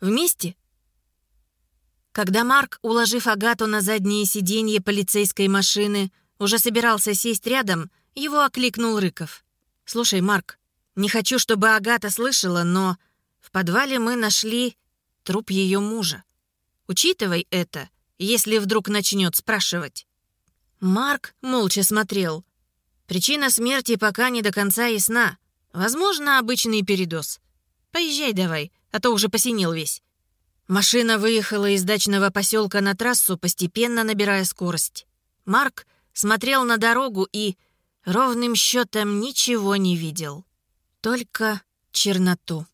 Вместе?» Когда Марк, уложив Агату на заднее сиденье полицейской машины, уже собирался сесть рядом, его окликнул Рыков. «Слушай, Марк, не хочу, чтобы Агата слышала, но в подвале мы нашли труп ее мужа. Учитывай это, если вдруг начнет спрашивать». Марк молча смотрел. Причина смерти пока не до конца ясна. Возможно, обычный передоз. Поезжай давай, а то уже посинел весь. Машина выехала из дачного поселка на трассу, постепенно набирая скорость. Марк смотрел на дорогу и ровным счетом ничего не видел. Только черноту.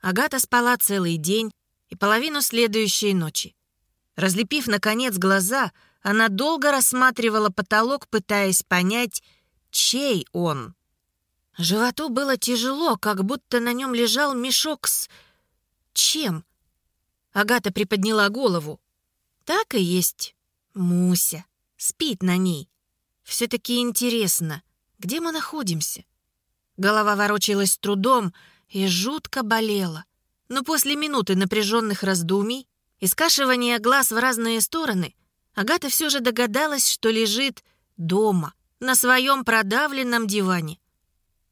Агата спала целый день и половину следующей ночи. Разлепив, наконец, глаза, она долго рассматривала потолок, пытаясь понять, чей он. Животу было тяжело, как будто на нем лежал мешок с... чем? Агата приподняла голову. Так и есть. Муся. Спит на ней. Все-таки интересно, где мы находимся? Голова ворочалась трудом и жутко болела. Но после минуты напряженных раздумий и скашивания глаз в разные стороны, Агата все же догадалась, что лежит дома, на своем продавленном диване.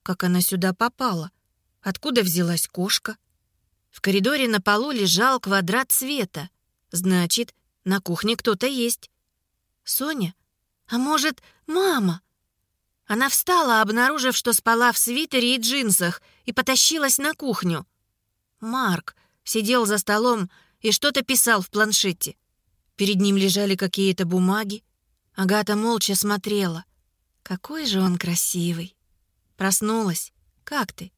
Как она сюда попала? Откуда взялась кошка? В коридоре на полу лежал квадрат света. Значит, на кухне кто-то есть. Соня? А может, мама? Она встала, обнаружив, что спала в свитере и джинсах, и потащилась на кухню. Марк сидел за столом и что-то писал в планшете. Перед ним лежали какие-то бумаги. Агата молча смотрела. Какой же он красивый. Проснулась. Как ты?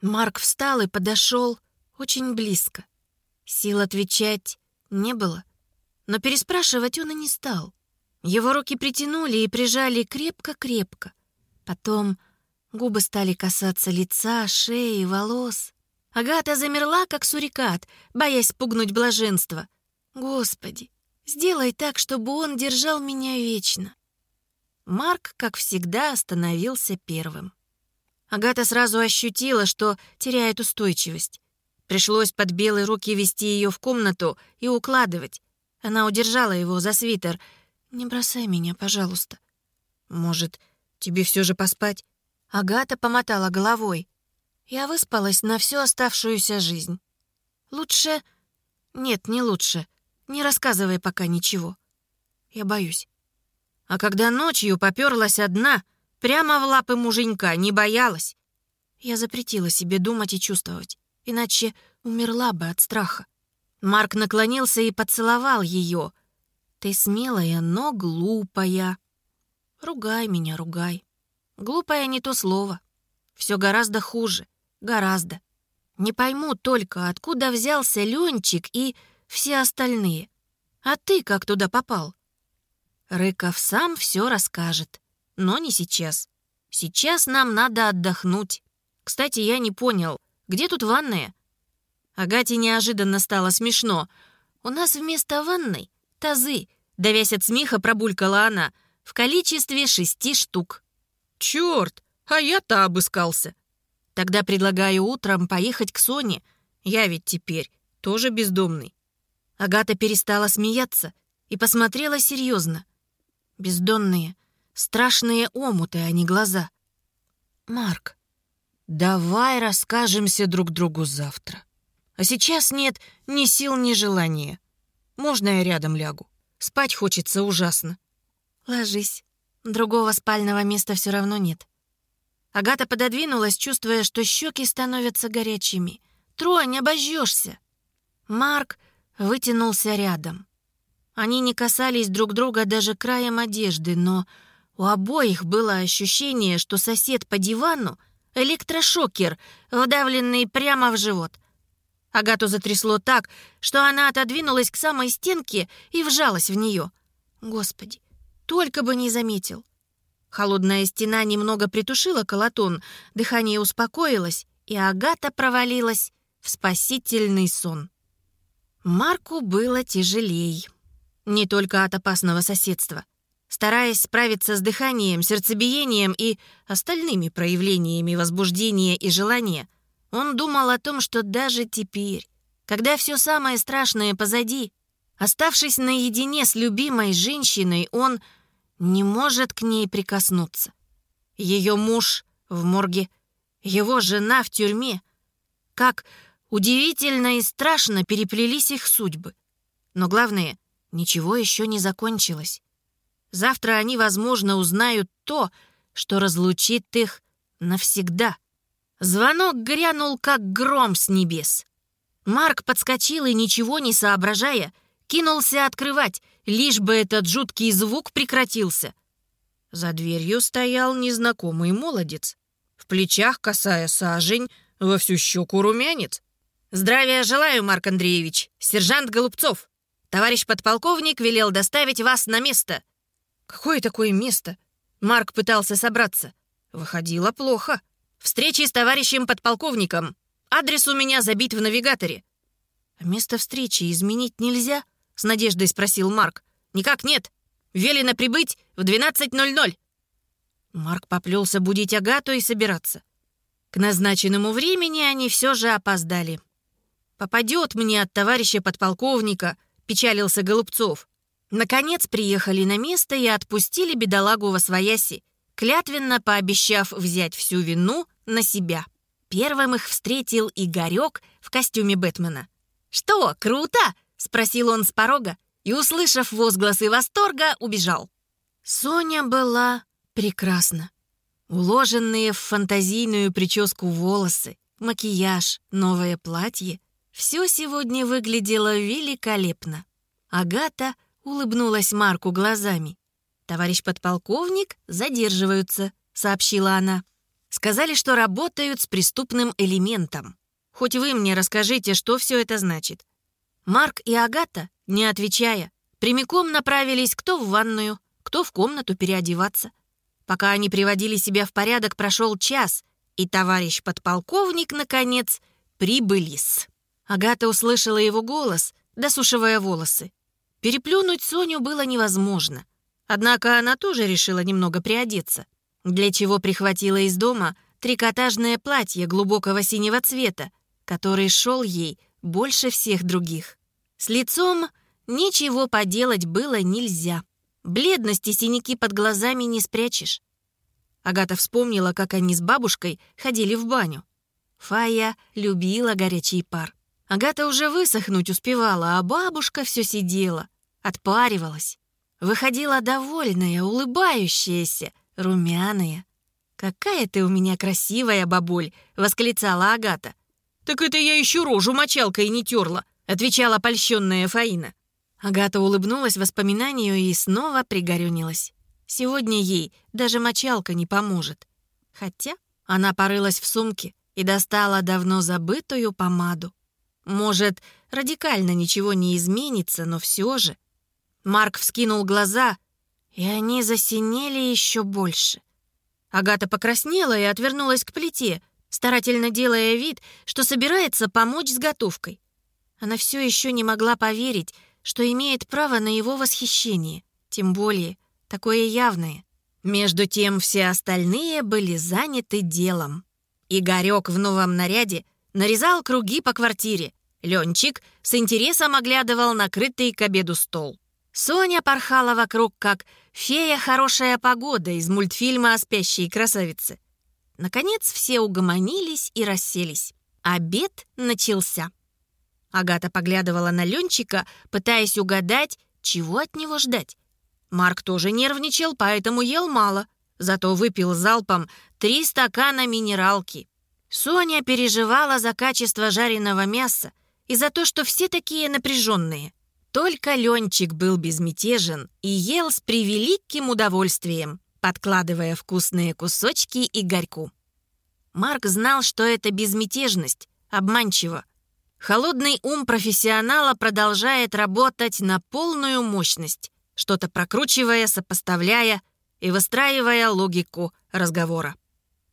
Марк встал и подошел очень близко. Сил отвечать не было, но переспрашивать он и не стал. Его руки притянули и прижали крепко-крепко. Потом губы стали касаться лица, шеи, волос. Агата замерла, как сурикат, боясь пугнуть блаженство. «Господи, сделай так, чтобы он держал меня вечно». Марк, как всегда, остановился первым. Агата сразу ощутила, что теряет устойчивость. Пришлось под белые руки вести ее в комнату и укладывать. Она удержала его за свитер. «Не бросай меня, пожалуйста». «Может, тебе все же поспать?» Агата помотала головой. Я выспалась на всю оставшуюся жизнь. «Лучше...» «Нет, не лучше. Не рассказывай пока ничего. Я боюсь». А когда ночью поперлась одна, прямо в лапы муженька, не боялась. Я запретила себе думать и чувствовать иначе умерла бы от страха. Марк наклонился и поцеловал ее. «Ты смелая, но глупая». «Ругай меня, ругай». «Глупая не то слово. Все гораздо хуже. Гораздо. Не пойму только, откуда взялся Ленчик и все остальные. А ты как туда попал?» Рыков сам все расскажет. Но не сейчас. Сейчас нам надо отдохнуть. Кстати, я не понял, где тут ванная?» Агате неожиданно стало смешно. «У нас вместо ванной тазы», — давясь от смеха, пробулькала она, «в количестве шести штук». «Черт, а я-то обыскался». «Тогда предлагаю утром поехать к Соне. Я ведь теперь тоже бездомный». Агата перестала смеяться и посмотрела серьезно. Бездонные, страшные омуты, а не глаза. «Марк, Давай расскажемся друг другу завтра. А сейчас нет ни сил, ни желания. Можно я рядом лягу? Спать хочется ужасно. Ложись. Другого спального места все равно нет. Агата пододвинулась, чувствуя, что щеки становятся горячими. «Тронь, обожжешься!» Марк вытянулся рядом. Они не касались друг друга даже краем одежды, но у обоих было ощущение, что сосед по дивану электрошокер, вдавленный прямо в живот. Агату затрясло так, что она отодвинулась к самой стенке и вжалась в нее. Господи, только бы не заметил. Холодная стена немного притушила колотун, дыхание успокоилось, и Агата провалилась в спасительный сон. Марку было тяжелей. Не только от опасного соседства — стараясь справиться с дыханием, сердцебиением и остальными проявлениями возбуждения и желания, он думал о том, что даже теперь, когда все самое страшное позади, оставшись наедине с любимой женщиной, он не может к ней прикоснуться. Ее муж в морге, его жена в тюрьме. Как удивительно и страшно переплелись их судьбы. Но главное, ничего еще не закончилось. Завтра они, возможно, узнают то, что разлучит их навсегда. Звонок грянул, как гром с небес. Марк подскочил и, ничего не соображая, кинулся открывать, лишь бы этот жуткий звук прекратился. За дверью стоял незнакомый молодец. В плечах, касая сажень, во всю щеку румянец. «Здравия желаю, Марк Андреевич! Сержант Голубцов! Товарищ подполковник велел доставить вас на место!» «Какое такое место?» Марк пытался собраться. Выходило плохо. Встречи с товарищем подполковником. Адрес у меня забит в навигаторе». «А место встречи изменить нельзя?» — с надеждой спросил Марк. «Никак нет. Велено прибыть в 12.00». Марк поплелся будить Агату и собираться. К назначенному времени они все же опоздали. «Попадет мне от товарища подполковника», — печалился Голубцов. Наконец приехали на место и отпустили бедолагу во свояси клятвенно пообещав взять всю вину на себя. Первым их встретил Игорек в костюме Бэтмена. «Что, круто?» — спросил он с порога и, услышав возгласы восторга, убежал. Соня была прекрасна. Уложенные в фантазийную прическу волосы, макияж, новое платье — все сегодня выглядело великолепно. Агата улыбнулась Марку глазами. «Товарищ подполковник задерживаются», — сообщила она. «Сказали, что работают с преступным элементом. Хоть вы мне расскажите, что все это значит». Марк и Агата, не отвечая, прямиком направились кто в ванную, кто в комнату переодеваться. Пока они приводили себя в порядок, прошел час, и товарищ подполковник, наконец, прибылись. Агата услышала его голос, досушивая волосы. Переплюнуть Соню было невозможно. Однако она тоже решила немного приодеться, для чего прихватила из дома трикотажное платье глубокого синего цвета, который шел ей больше всех других. С лицом ничего поделать было нельзя. Бледности синяки под глазами не спрячешь. Агата вспомнила, как они с бабушкой ходили в баню. Фая любила горячий пар. Агата уже высохнуть успевала, а бабушка все сидела, отпаривалась. Выходила довольная, улыбающаяся, румяная. «Какая ты у меня красивая, бабуль!» — восклицала Агата. «Так это я еще рожу мочалкой не терла!» — отвечала польщенная Фаина. Агата улыбнулась воспоминанию и снова пригорюнилась. Сегодня ей даже мочалка не поможет. Хотя она порылась в сумке и достала давно забытую помаду. Может, радикально ничего не изменится, но все же — Марк вскинул глаза, и они засинели еще больше. Агата покраснела и отвернулась к плите, старательно делая вид, что собирается помочь с готовкой. Она все еще не могла поверить, что имеет право на его восхищение, тем более такое явное. Между тем все остальные были заняты делом. Игорек в новом наряде нарезал круги по квартире. Ленчик с интересом оглядывал накрытый к обеду стол. Соня порхала вокруг, как фея «Хорошая погода» из мультфильма о спящей красавице. Наконец все угомонились и расселись. Обед начался. Агата поглядывала на Ленчика, пытаясь угадать, чего от него ждать. Марк тоже нервничал, поэтому ел мало, зато выпил залпом три стакана минералки. Соня переживала за качество жареного мяса и за то, что все такие напряженные. Только Ленчик был безмятежен и ел с превеликим удовольствием, подкладывая вкусные кусочки Игорьку. Марк знал, что это безмятежность, обманчиво. Холодный ум профессионала продолжает работать на полную мощность, что-то прокручивая, сопоставляя и выстраивая логику разговора.